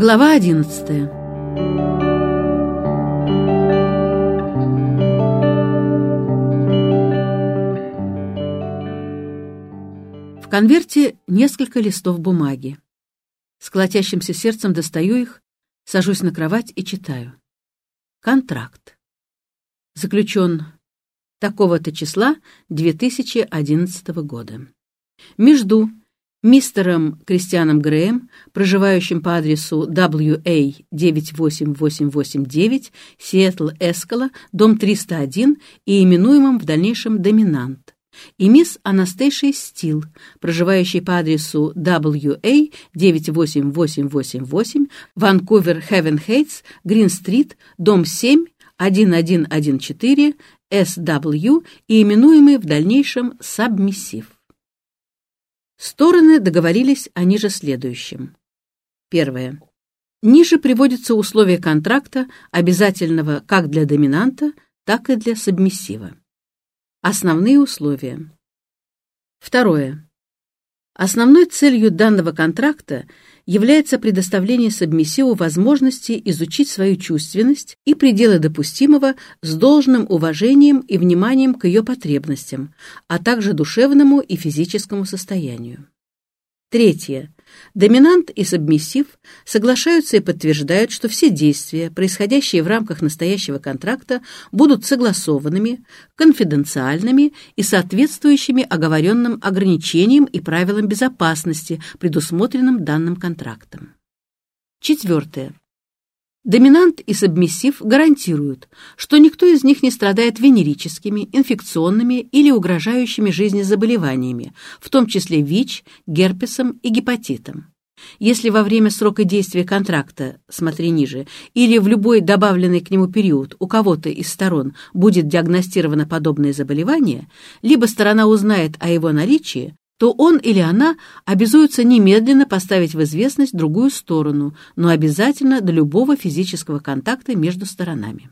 Глава одиннадцатая. В конверте несколько листов бумаги. С колотящимся сердцем достаю их, сажусь на кровать и читаю. Контракт. Заключен такого-то числа 2011 года. Между мистером Кристианом Греем, проживающим по адресу WA 98889, Сиэтл Эскала, дом 301 и именуемым в дальнейшем «Доминант», и мисс Анастейшей Стил, проживающей по адресу WA 98888, Ванкувер Хевен Хейтс, Грин-стрит, дом 7, 1114, SW и именуемый в дальнейшем «Сабмиссив». Стороны договорились о ниже следующем. Первое. Ниже приводятся условия контракта, обязательного как для доминанта, так и для сабмиссива. Основные условия. Второе. Основной целью данного контракта является предоставление сабмиссиву возможности изучить свою чувственность и пределы допустимого с должным уважением и вниманием к ее потребностям, а также душевному и физическому состоянию. Третье. Доминант и сабмиссив соглашаются и подтверждают, что все действия, происходящие в рамках настоящего контракта, будут согласованными, конфиденциальными и соответствующими оговоренным ограничениям и правилам безопасности, предусмотренным данным контрактом. Четвертое. Доминант и сабмиссив гарантируют, что никто из них не страдает венерическими, инфекционными или угрожающими жизни заболеваниями, в том числе ВИЧ, герпесом и гепатитом. Если во время срока действия контракта, смотри ниже, или в любой добавленный к нему период у кого-то из сторон будет диагностировано подобное заболевание, либо сторона узнает о его наличии, то он или она обязуются немедленно поставить в известность другую сторону, но обязательно до любого физического контакта между сторонами.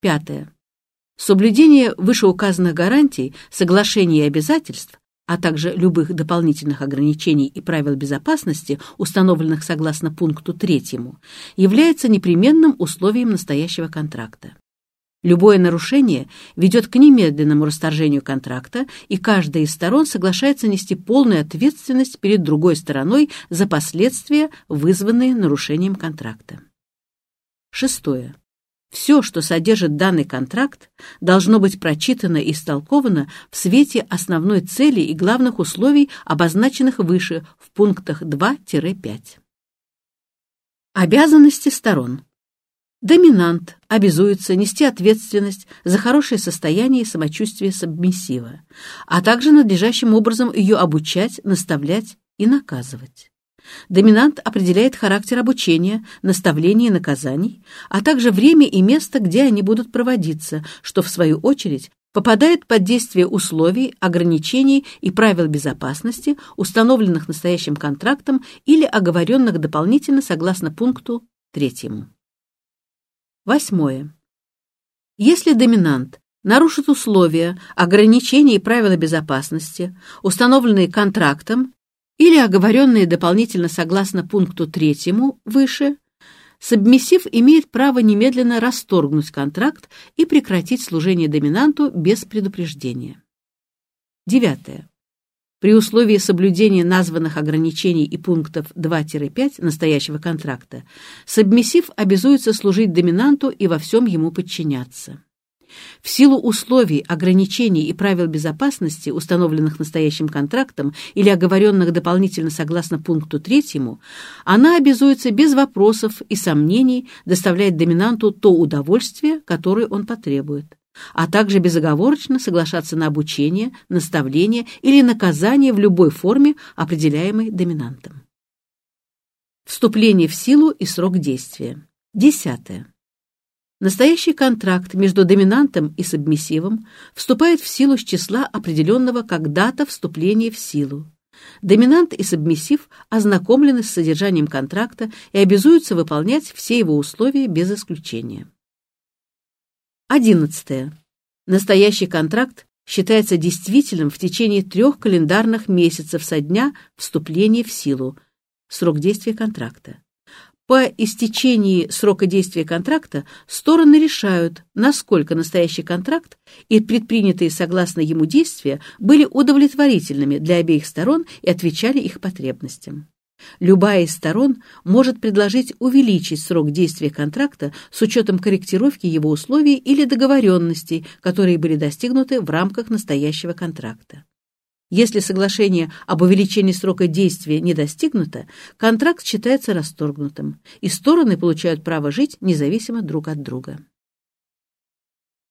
Пятое. Соблюдение вышеуказанных гарантий, соглашений и обязательств, а также любых дополнительных ограничений и правил безопасности, установленных согласно пункту третьему, является непременным условием настоящего контракта. Любое нарушение ведет к немедленному расторжению контракта, и каждая из сторон соглашается нести полную ответственность перед другой стороной за последствия, вызванные нарушением контракта. Шестое. Все, что содержит данный контракт, должно быть прочитано и истолковано в свете основной цели и главных условий, обозначенных выше в пунктах 2-5. Обязанности сторон. Доминант обязуется нести ответственность за хорошее состояние и самочувствие сабмиссива, а также надлежащим образом ее обучать, наставлять и наказывать. Доминант определяет характер обучения, наставления и наказаний, а также время и место, где они будут проводиться, что, в свою очередь, попадает под действие условий, ограничений и правил безопасности, установленных настоящим контрактом или оговоренных дополнительно согласно пункту третьему. Восьмое. Если доминант нарушит условия, ограничения и правила безопасности, установленные контрактом или оговоренные дополнительно согласно пункту третьему выше, сабмиссив имеет право немедленно расторгнуть контракт и прекратить служение доминанту без предупреждения. Девятое. При условии соблюдения названных ограничений и пунктов 2-5 настоящего контракта, сабмиссив обязуется служить доминанту и во всем ему подчиняться. В силу условий, ограничений и правил безопасности, установленных настоящим контрактом или оговоренных дополнительно согласно пункту третьему, она обязуется без вопросов и сомнений доставлять доминанту то удовольствие, которое он потребует а также безоговорочно соглашаться на обучение, наставление или наказание в любой форме, определяемой доминантом. Вступление в силу и срок действия. Десятое. Настоящий контракт между доминантом и сабмиссивом вступает в силу с числа определенного как дата вступления в силу. Доминант и сабмиссив ознакомлены с содержанием контракта и обязуются выполнять все его условия без исключения. Одиннадцатое. Настоящий контракт считается действительным в течение трех календарных месяцев со дня вступления в силу, срок действия контракта. По истечении срока действия контракта стороны решают, насколько настоящий контракт и предпринятые согласно ему действия были удовлетворительными для обеих сторон и отвечали их потребностям. Любая из сторон может предложить увеличить срок действия контракта с учетом корректировки его условий или договоренностей, которые были достигнуты в рамках настоящего контракта. Если соглашение об увеличении срока действия не достигнуто, контракт считается расторгнутым, и стороны получают право жить независимо друг от друга.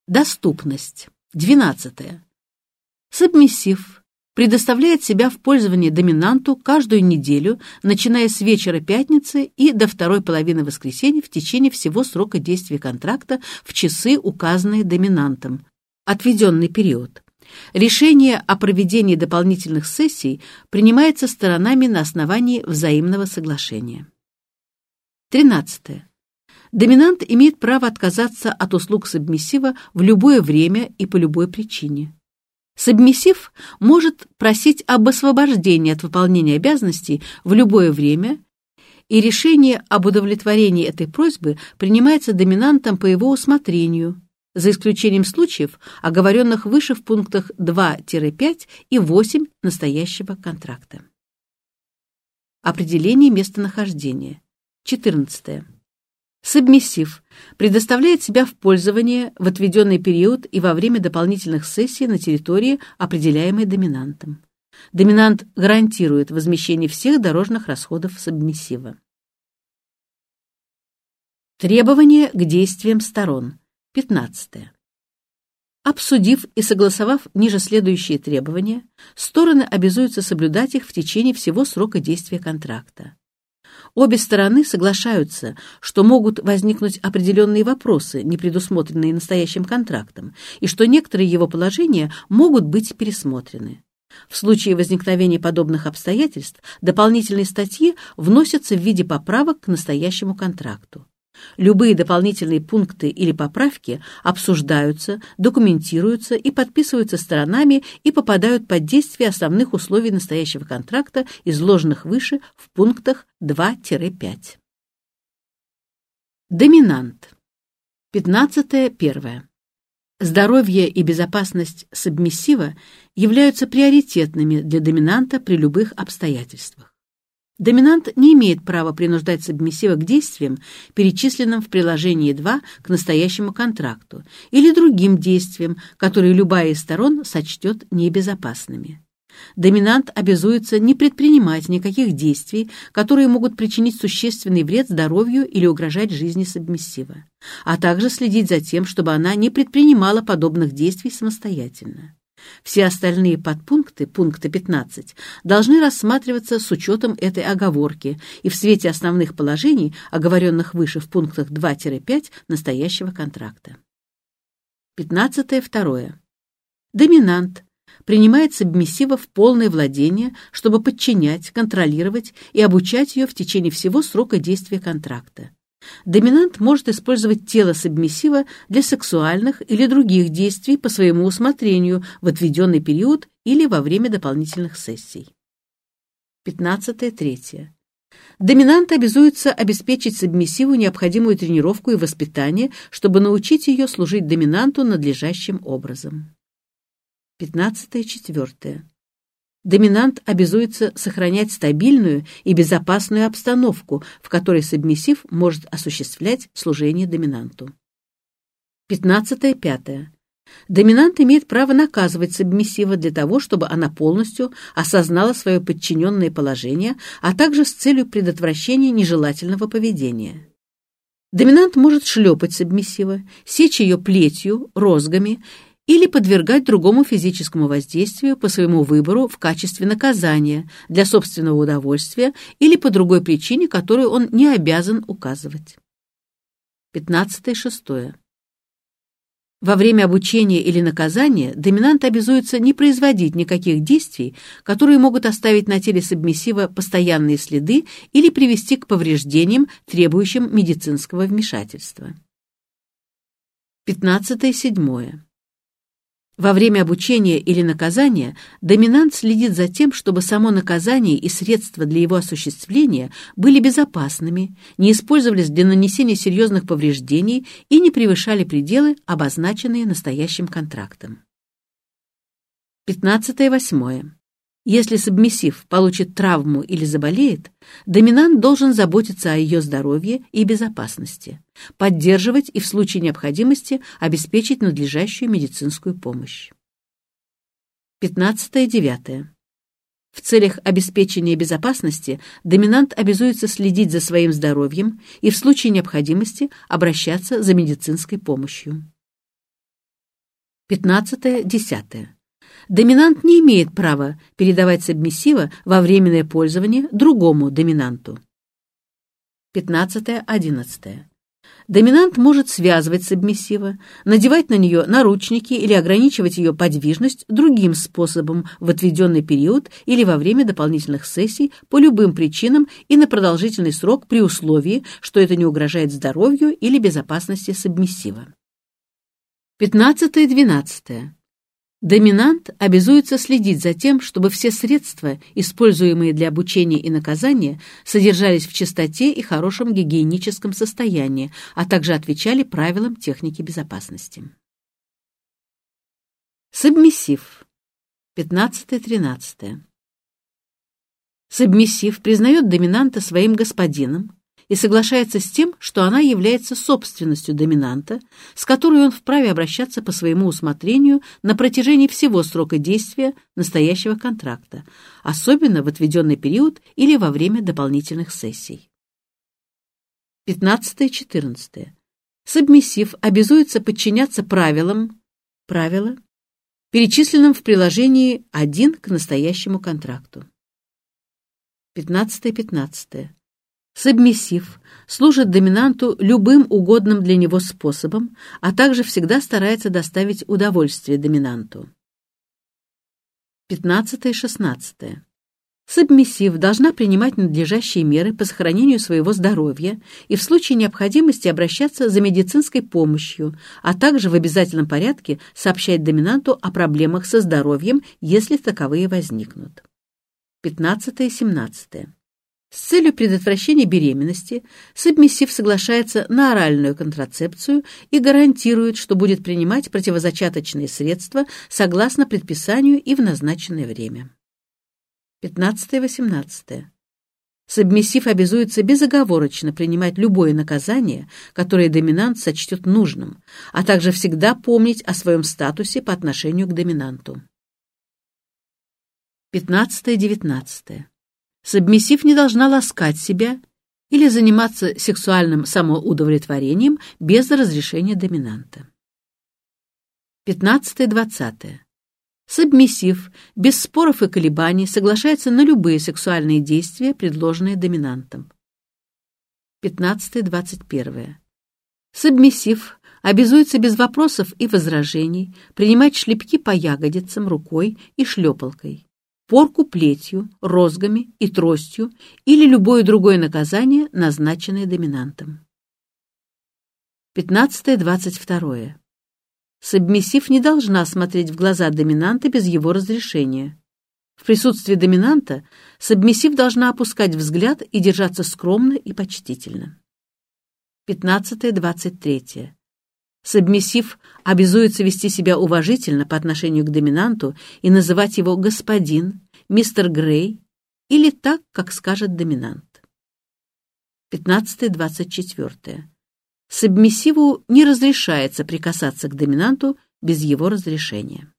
Доступность. 12. Сабмиссив предоставляет себя в пользование доминанту каждую неделю, начиная с вечера пятницы и до второй половины воскресенья в течение всего срока действия контракта в часы, указанные доминантом, отведенный период. Решение о проведении дополнительных сессий принимается сторонами на основании взаимного соглашения. 13. Доминант имеет право отказаться от услуг сабмиссива в любое время и по любой причине. Сабмиссив может просить об освобождении от выполнения обязанностей в любое время, и решение об удовлетворении этой просьбы принимается доминантом по его усмотрению, за исключением случаев, оговоренных выше в пунктах 2-5 и 8 настоящего контракта. Определение местонахождения. 14. Сабмиссив предоставляет себя в пользование в отведенный период и во время дополнительных сессий на территории, определяемой доминантом. Доминант гарантирует возмещение всех дорожных расходов сабмиссива. Требования к действиям сторон. 15. Обсудив и согласовав ниже следующие требования, стороны обязуются соблюдать их в течение всего срока действия контракта. Обе стороны соглашаются, что могут возникнуть определенные вопросы, не предусмотренные настоящим контрактом, и что некоторые его положения могут быть пересмотрены. В случае возникновения подобных обстоятельств дополнительные статьи вносятся в виде поправок к настоящему контракту. Любые дополнительные пункты или поправки обсуждаются, документируются и подписываются сторонами и попадают под действие основных условий настоящего контракта, изложенных выше в пунктах 2-5. Доминант. 15.1. Здоровье и безопасность сабмиссива являются приоритетными для доминанта при любых обстоятельствах. Доминант не имеет права принуждать сабмиссива к действиям, перечисленным в приложении 2 к настоящему контракту, или другим действиям, которые любая из сторон сочтет небезопасными. Доминант обязуется не предпринимать никаких действий, которые могут причинить существенный вред здоровью или угрожать жизни сабмиссива, а также следить за тем, чтобы она не предпринимала подобных действий самостоятельно. Все остальные подпункты пункта 15 должны рассматриваться с учетом этой оговорки и в свете основных положений, оговоренных выше в пунктах 2-5 настоящего контракта. 15. Второе. Доминант принимает сабмиссива в полное владение, чтобы подчинять, контролировать и обучать ее в течение всего срока действия контракта. Доминант может использовать тело сабмиссива для сексуальных или других действий по своему усмотрению в отведенный период или во время дополнительных сессий. 15.3. Доминант обязуется обеспечить сабмиссиву необходимую тренировку и воспитание, чтобы научить ее служить доминанту надлежащим образом. 15.4. Доминант обязуется сохранять стабильную и безопасную обстановку, в которой сабмиссив может осуществлять служение доминанту. 15.5. Доминант имеет право наказывать сабмиссива для того, чтобы она полностью осознала свое подчиненное положение, а также с целью предотвращения нежелательного поведения. Доминант может шлепать сабмиссива, сечь ее плетью, розгами или подвергать другому физическому воздействию по своему выбору в качестве наказания для собственного удовольствия или по другой причине, которую он не обязан указывать. 15.6. Во время обучения или наказания доминант обязуется не производить никаких действий, которые могут оставить на теле сабмиссива постоянные следы или привести к повреждениям, требующим медицинского вмешательства. 15.7. Во время обучения или наказания доминант следит за тем, чтобы само наказание и средства для его осуществления были безопасными, не использовались для нанесения серьезных повреждений и не превышали пределы, обозначенные настоящим контрактом. 15.8. Если субмиссив получит травму или заболеет, доминант должен заботиться о ее здоровье и безопасности, поддерживать и в случае необходимости обеспечить надлежащую медицинскую помощь. 15.9. В целях обеспечения безопасности доминант обязуется следить за своим здоровьем и в случае необходимости обращаться за медицинской помощью. 15.10. Доминант не имеет права передавать сабмиссива во временное пользование другому доминанту. 15-11. Доминант может связывать сабмиссива, надевать на нее наручники или ограничивать ее подвижность другим способом в отведенный период или во время дополнительных сессий по любым причинам и на продолжительный срок при условии, что это не угрожает здоровью или безопасности сабмиссива. 15-12. Доминант обязуется следить за тем, чтобы все средства, используемые для обучения и наказания, содержались в чистоте и хорошем гигиеническом состоянии, а также отвечали правилам техники безопасности. Сабмиссив. 15-13. Сабмиссив признает доминанта своим господином, и соглашается с тем, что она является собственностью доминанта, с которой он вправе обращаться по своему усмотрению на протяжении всего срока действия настоящего контракта, особенно в отведенный период или во время дополнительных сессий. 15-14. Сабмиссив обязуется подчиняться правилам, правила, перечисленным в приложении 1 к настоящему контракту. 15-15. Сабмиссив служит доминанту любым угодным для него способом, а также всегда старается доставить удовольствие доминанту. 15-16. Сабмиссив должна принимать надлежащие меры по сохранению своего здоровья и в случае необходимости обращаться за медицинской помощью, а также в обязательном порядке сообщать доминанту о проблемах со здоровьем, если таковые возникнут. 15-17. С целью предотвращения беременности сабмиссив соглашается на оральную контрацепцию и гарантирует, что будет принимать противозачаточные средства согласно предписанию и в назначенное время. 15-18. Сабмиссив обязуется безоговорочно принимать любое наказание, которое доминант сочтет нужным, а также всегда помнить о своем статусе по отношению к доминанту. 15-19. Сабмиссив не должна ласкать себя или заниматься сексуальным самоудовлетворением без разрешения доминанта. 15-20. Сабмиссив без споров и колебаний соглашается на любые сексуальные действия, предложенные доминантом. 15-21. Сабмиссив обязуется без вопросов и возражений принимать шлепки по ягодицам рукой и шлепалкой порку плетью, розгами и тростью или любое другое наказание, назначенное доминантом. 15-22. Сабмиссив не должна смотреть в глаза доминанта без его разрешения. В присутствии доминанта сабмиссив должна опускать взгляд и держаться скромно и почтительно. 15-23. Сабмиссив обязуется вести себя уважительно по отношению к доминанту и называть его «господин», «мистер Грей» или так, как скажет доминант. 15-24. Сабмиссиву не разрешается прикасаться к доминанту без его разрешения.